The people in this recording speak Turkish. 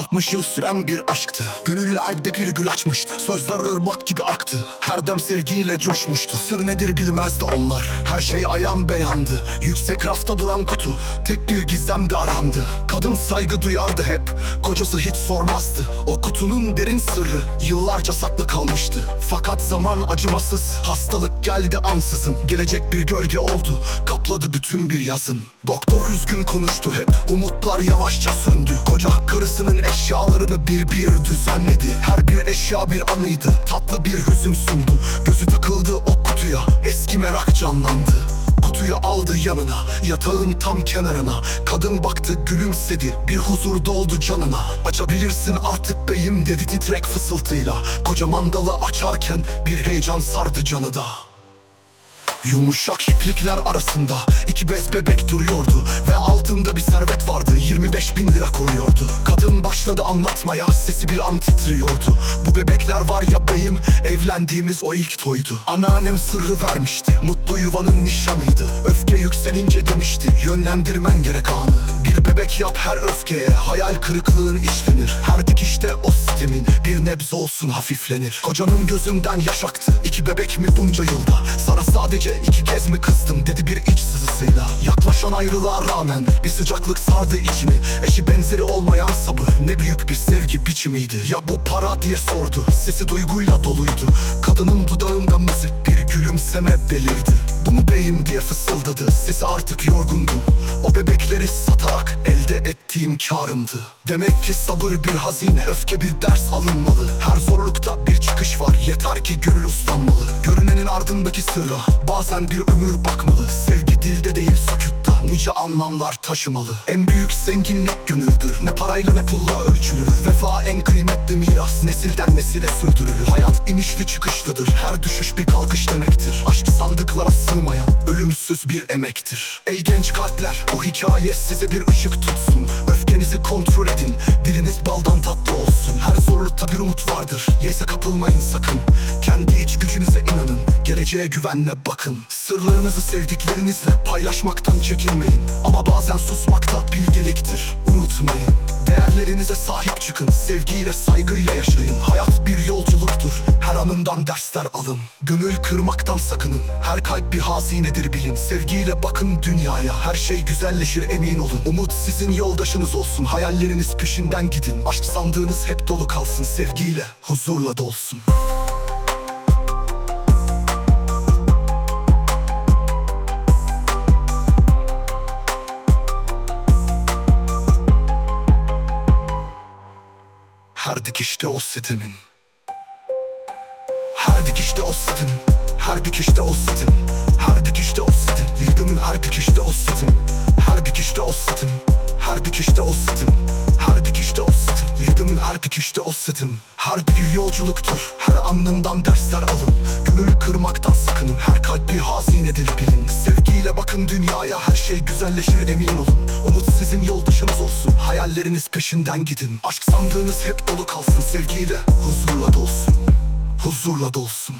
60 yıl süren bir aşktı. Gönüllerde bir gül açmıştı. Sözler ırmak gibi aktı. Her dem sevgiyle coşmuştu. Sır nedir bilmezdi onlar. Her şey ayan beyandı. Yüksek rafta duran kutu. Tek bir gizemde arandı. Kadın saygı duyardı hep. Kocası hiç sormazdı. O kutunun derin sırrı Yıllarca saklı kalmıştı. Fakat zaman acımasız. Hastalık geldi ansızın. Gelecek bir gölge oldu. Kapladı bütün bir yazın. Doktor üzgün konuştu hep. Umutlar yavaşça söndü. Koca karısının eşyalarını bir bir düzenledi. Her bir eşya bir anıydı. Tatlı bir hüzün sundu. Gözü takıldı o kutuya. Eski merak canlandı. Kutuyu aldı yanına. Yatağın tam kenarına. Kadın baktı gülümsedi. Bir huzur doldu canına. Açabilirsin artık beyim dedi titrek fısıltıyla. Koca mandalı açarken Bir heyecan sardı canı da Yumuşak iplikler arasında iki bez bebek duruyordu Ve altında bir servet vardı 25 bin lira koruyordu Kadın başladı anlatmaya sesi bir an titriyordu. Bu bebekler var ya beyim evlendiğimiz o ilk toydu. Anneannem sırrı vermişti mutlu yuvanın nişanıydı. Öfke yükselince demişti yönlendirmen gerek anı bebek yap her öfkeye hayal kırıklığın işlenir. Her dikişte o sistemin bir nebze olsun hafiflenir. Kocanın gözünden yaş aktı iki bebek mi bunca yılda? Sana sadece iki kez mi kızdım dedi bir iç sızısıyla. Yaklaşan ayrılığa rağmen bir sıcaklık sardı içimi. Eşi benzeri olmayan sabır ne büyük bir sevgi biçimiydi. Ya bu para diye sordu sesi duyguyla doluydu. Kadının dudağında müzik gülümseme belirdi Bu mu beyim diye fısıldadı. Sesi artık yorgundu. O bebekleri satarak elde ettiğim karımdı Demek ki sabır bir hazine öfke bir ders alınmalı. Her zorlukta bir çıkış var yeter ki gönül uslanmalı. Görünenin ardındaki sırra bazen bir ömür bakmalı. Sevgi dilde değil sükutta nice anlamlar taşımalı. En büyük zenginlik gönüldür ne parayla ne pulla ölçülür. Vefa en kıymetli miras nesilden nesile sürdürülür. Hayat inişli çıkışlıdır her düşüş bir kalkış demektir. Aşk sandıklara sığmayan ölümsüz bir emektir. Ey genç kalpler bu hikaye size bir ışık tutsun Öfkenizi kontrol edin. Diliniz baldan tatlı olsun. Her zorlukta bir umut vardır. Yese kapılmayın sakın. Kendi iç gücünüze inanın. Geleceğe güvenle bakın. Sırlarınızı sevdiklerinizle paylaşmaktan çekinmeyin. Ama bazen susmak da bilgeliktir. Unutmayın Değerlerinize sahip çıkın. Sevgiyle saygıyla yaşayın. Hayat bir yolculuktur. Her anından dersler alın. Gönül kırmaktan sakının. Her kalp bir hazinedir bilin. Sevgiyle bakın dünyaya. Her şey güzelleşir emin olun. Umut sizin yoldaşınız olsun. Hayalleriniz peşinden gidin. Aşk sandığınız hep dolu kalsın. Sevgiyle huzurla dolsun dikişte o sitemin Her dikişte o sitem Her dikişte o sitem Her dikişte o sitem Yıldımın her dikişte o sitem Her dikişte o sitem Her dikişte o sitem Her dikişte o sitem Yıldımın her dikişte o sitem Her bir yolculuktur Her anından dersler alın. Gönül kırmaktan sakının Her kalp bir hazinedir bilin. Sevgiyle bakın dünyaya Her şey güzelleşir emin olun. Umut sizin yoldaşınız olsun Hayalleriniz peşinden gidin. Aşk sandığınız hep dolu kalsın Sevgiyle huzurla dolsun. Huzurla dolsun